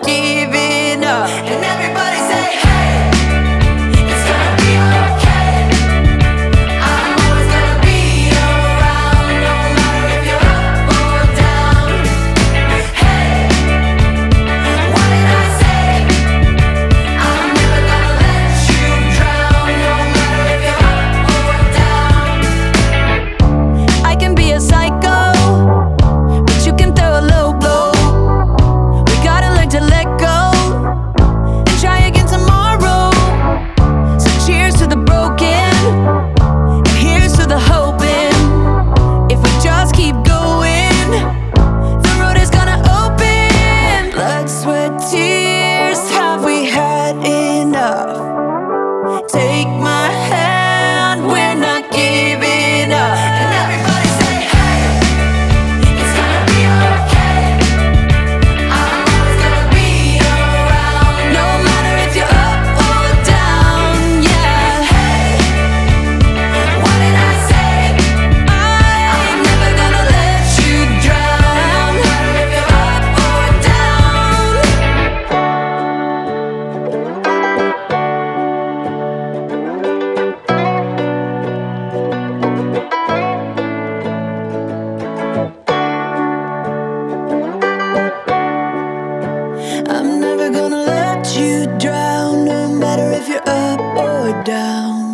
want. never gonna let you drown, no matter if you're up or down.